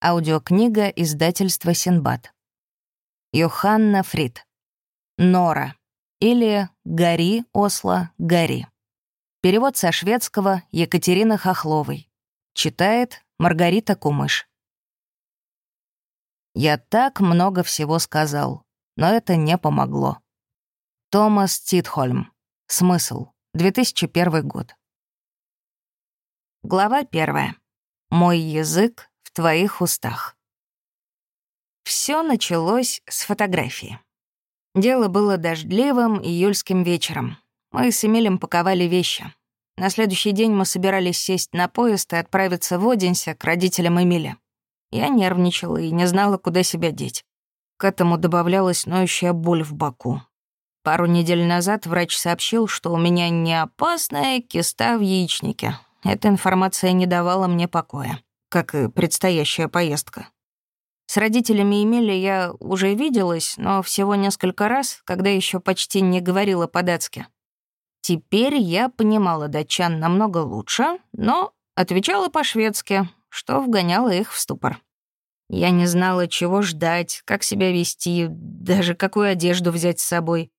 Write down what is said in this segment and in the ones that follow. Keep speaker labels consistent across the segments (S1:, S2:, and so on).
S1: Аудиокнига издательства Синбад. Йоханна Фрид. Нора. Или «Гори, Осло, гори». Перевод со шведского Екатерины Хохловой. Читает Маргарита Кумыш. Я так много всего сказал, но это не помогло. Томас Титхольм. Смысл. 2001 год. Глава первая. Мой язык твоих устах. Все началось с фотографии. Дело было дождливым июльским вечером. Мы с Эмилем паковали вещи. На следующий день мы собирались сесть на поезд и отправиться в Одинсе к родителям Эмиля. Я нервничала и не знала, куда себя деть. К этому добавлялась ноющая боль в боку. Пару недель назад врач сообщил, что у меня не опасная киста в яичнике. Эта информация не давала мне покоя как и предстоящая поездка. С родителями Эмили я уже виделась, но всего несколько раз, когда еще почти не говорила по-датски. Теперь я понимала датчан намного лучше, но отвечала по-шведски, что вгоняло их в ступор. Я не знала, чего ждать, как себя вести, даже какую одежду взять с собой.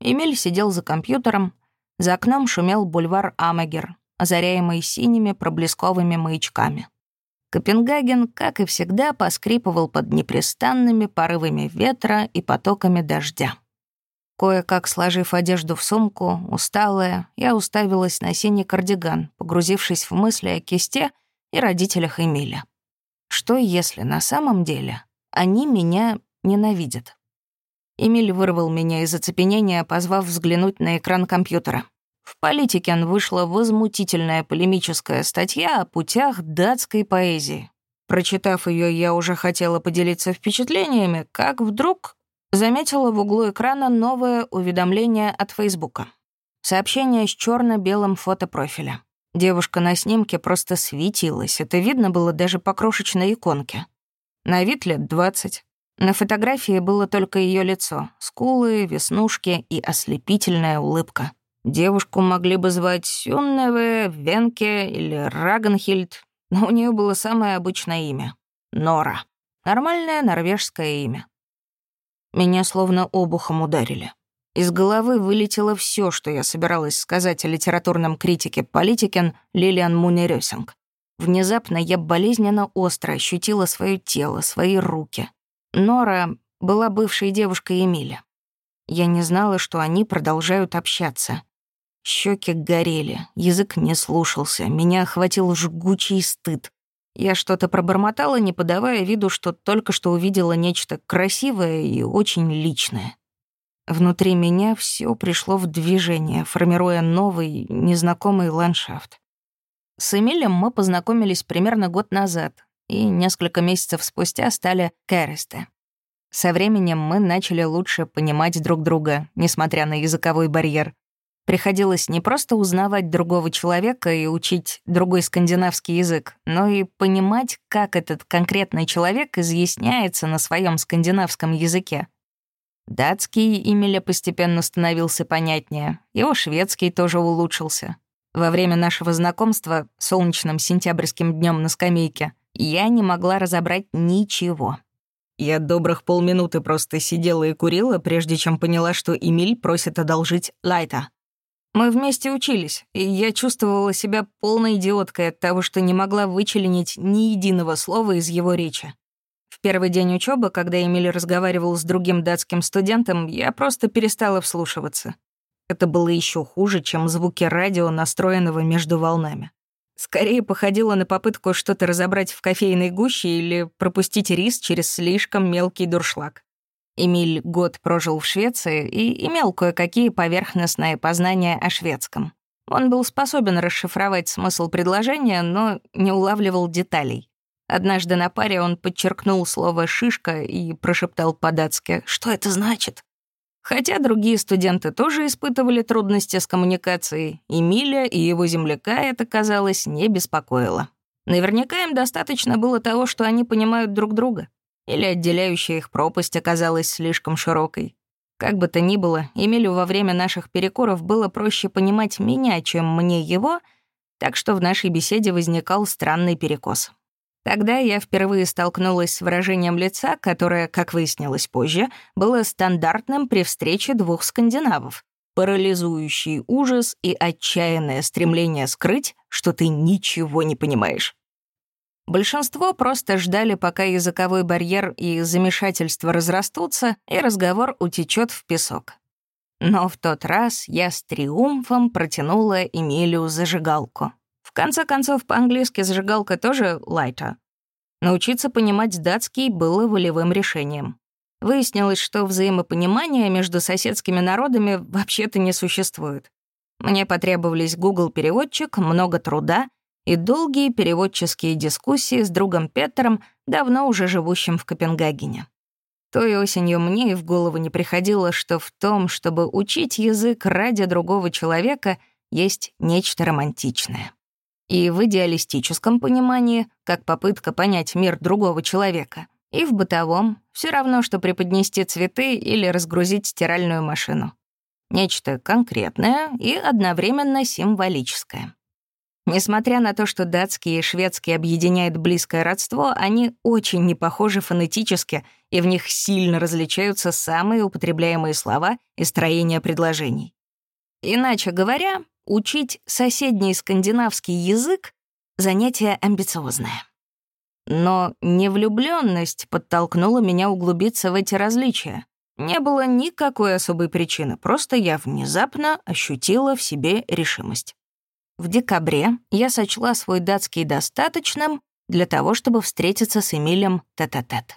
S1: Эмиль сидел за компьютером, за окном шумел бульвар Амагер, озаряемый синими проблесковыми маячками. Копенгаген, как и всегда, поскрипывал под непрестанными порывами ветра и потоками дождя. Кое-как сложив одежду в сумку, усталая, я уставилась на синий кардиган, погрузившись в мысли о кисте и родителях Эмиля. Что если на самом деле они меня ненавидят? Эмиль вырвал меня из оцепенения, позвав взглянуть на экран компьютера. В «Политикен» вышла возмутительная полемическая статья о путях датской поэзии. Прочитав ее, я уже хотела поделиться впечатлениями, как вдруг заметила в углу экрана новое уведомление от Фейсбука. Сообщение с черно белым фотопрофиля. Девушка на снимке просто светилась, это видно было даже по крошечной иконке. На вид лет двадцать. На фотографии было только ее лицо, скулы, веснушки и ослепительная улыбка. Девушку могли бы звать Сюнневе, Венке или Рагенхильд, но у нее было самое обычное имя — Нора. Нормальное норвежское имя. Меня словно обухом ударили. Из головы вылетело все, что я собиралась сказать о литературном критике Политикен Лилиан Мунерёсинг. Внезапно я болезненно остро ощутила свое тело, свои руки. Нора была бывшей девушкой Эмиля. Я не знала, что они продолжают общаться. Щеки горели, язык не слушался, меня охватил жгучий стыд. Я что-то пробормотала, не подавая виду, что только что увидела нечто красивое и очень личное. Внутри меня все пришло в движение, формируя новый, незнакомый ландшафт. С Эмилем мы познакомились примерно год назад, и несколько месяцев спустя стали Кэристе. Со временем мы начали лучше понимать друг друга, несмотря на языковой барьер. Приходилось не просто узнавать другого человека и учить другой скандинавский язык, но и понимать, как этот конкретный человек изъясняется на своем скандинавском языке. Датский Эмиля постепенно становился понятнее, его шведский тоже улучшился. Во время нашего знакомства, солнечным сентябрьским днем на скамейке, я не могла разобрать ничего. Я добрых полминуты просто сидела и курила, прежде чем поняла, что Эмиль просит одолжить лайта. Мы вместе учились, и я чувствовала себя полной идиоткой от того, что не могла вычленить ни единого слова из его речи. В первый день учебы, когда Эмиль разговаривал с другим датским студентом, я просто перестала вслушиваться. Это было еще хуже, чем звуки радио, настроенного между волнами. Скорее походило на попытку что-то разобрать в кофейной гуще или пропустить рис через слишком мелкий дуршлаг. Эмиль год прожил в Швеции и имел кое-какие поверхностные познания о шведском. Он был способен расшифровать смысл предложения, но не улавливал деталей. Однажды на паре он подчеркнул слово «шишка» и прошептал по-датски «Что это значит?». Хотя другие студенты тоже испытывали трудности с коммуникацией, Эмиля и его земляка это, казалось, не беспокоило. Наверняка им достаточно было того, что они понимают друг друга. Или отделяющая их пропасть оказалась слишком широкой. Как бы то ни было, Эмилю во время наших перекуров было проще понимать меня, чем мне его, так что в нашей беседе возникал странный перекос. Тогда я впервые столкнулась с выражением лица, которое, как выяснилось позже, было стандартным при встрече двух скандинавов. Парализующий ужас и отчаянное стремление скрыть, что ты ничего не понимаешь. Большинство просто ждали, пока языковой барьер и замешательство разрастутся, и разговор утечет в песок. Но в тот раз я с триумфом протянула Эмилию зажигалку. В конце концов, по-английски зажигалка тоже лайта. Научиться понимать датский было волевым решением. Выяснилось, что взаимопонимания между соседскими народами вообще-то не существует. Мне потребовались Google-переводчик, много труда и долгие переводческие дискуссии с другом Петером, давно уже живущим в Копенгагене. Той осенью мне и в голову не приходило, что в том, чтобы учить язык ради другого человека, есть нечто романтичное. И в идеалистическом понимании, как попытка понять мир другого человека, и в бытовом все равно, что преподнести цветы или разгрузить стиральную машину. Нечто конкретное и одновременно символическое. Несмотря на то, что датский и шведский объединяет близкое родство, они очень не похожи фонетически, и в них сильно различаются самые употребляемые слова и строение предложений. Иначе говоря, учить соседний скандинавский язык — занятие амбициозное. Но невлюбленность подтолкнула меня углубиться в эти различия. Не было никакой особой причины, просто я внезапно ощутила в себе решимость. В декабре я сочла свой датский достаточным для того, чтобы встретиться с Эмилем тет-а-тет.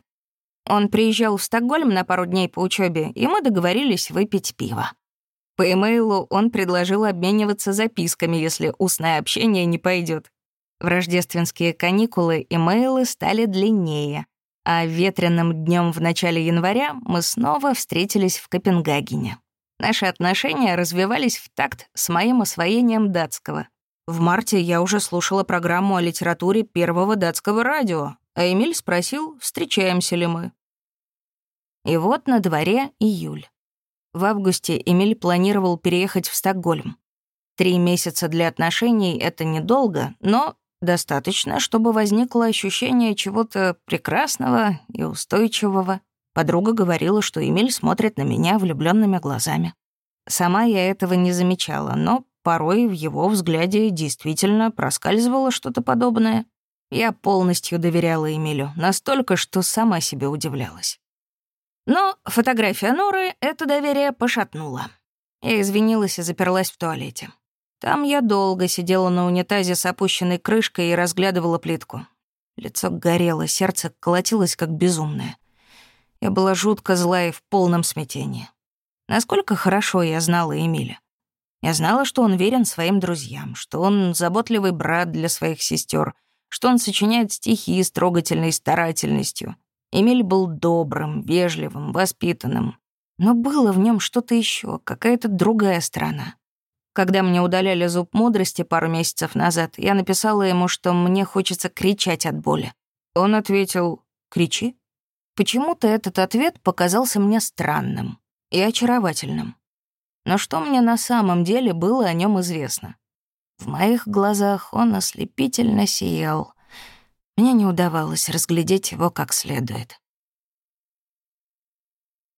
S1: Он приезжал в Стокгольм на пару дней по учебе, и мы договорились выпить пиво. По имейлу он предложил обмениваться записками, если устное общение не пойдет. В рождественские каникулы имейлы стали длиннее, а ветреным днем в начале января мы снова встретились в Копенгагене. Наши отношения развивались в такт с моим освоением датского. В марте я уже слушала программу о литературе первого датского радио, а Эмиль спросил, встречаемся ли мы. И вот на дворе июль. В августе Эмиль планировал переехать в Стокгольм. Три месяца для отношений — это недолго, но достаточно, чтобы возникло ощущение чего-то прекрасного и устойчивого. Подруга говорила, что Эмиль смотрит на меня влюбленными глазами. Сама я этого не замечала, но порой в его взгляде действительно проскальзывало что-то подобное. Я полностью доверяла Эмилю, настолько, что сама себе удивлялась. Но фотография Норы это доверие пошатнула. Я извинилась и заперлась в туалете. Там я долго сидела на унитазе с опущенной крышкой и разглядывала плитку. Лицо горело, сердце колотилось как безумное. Я была жутко зла и в полном смятении. Насколько хорошо я знала Эмиля. Я знала, что он верен своим друзьям, что он заботливый брат для своих сестер, что он сочиняет стихи с трогательной старательностью. Эмиль был добрым, вежливым, воспитанным. Но было в нем что-то еще, какая-то другая сторона. Когда мне удаляли зуб мудрости пару месяцев назад, я написала ему, что мне хочется кричать от боли. Он ответил «Кричи». Почему-то этот ответ показался мне странным и очаровательным. Но что мне на самом деле было о нем известно? В моих глазах он ослепительно сиял. Мне не удавалось разглядеть его как следует.